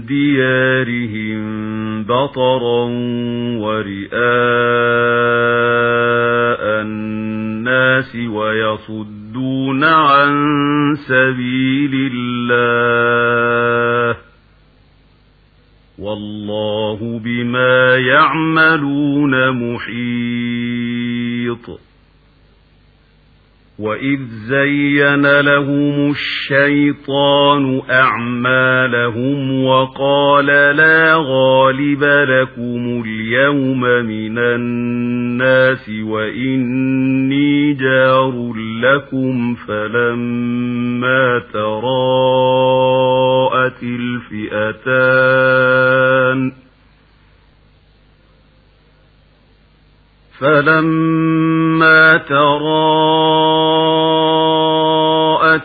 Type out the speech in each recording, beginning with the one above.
ديارهم بطرا ورئاء الناس ويصدون عن سبيل الله والله بما يعملون محيط وإذ زين لهم الشيطان أعمالهم وقال لا غالب لكم اليوم من الناس وإني جار لكم فلما تراءت الفئتان فلما تراءت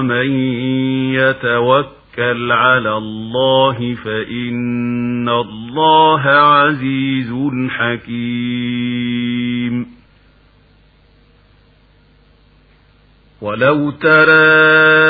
ومن يتوكل على الله فإن الله عزيز حكيم. ولو ترى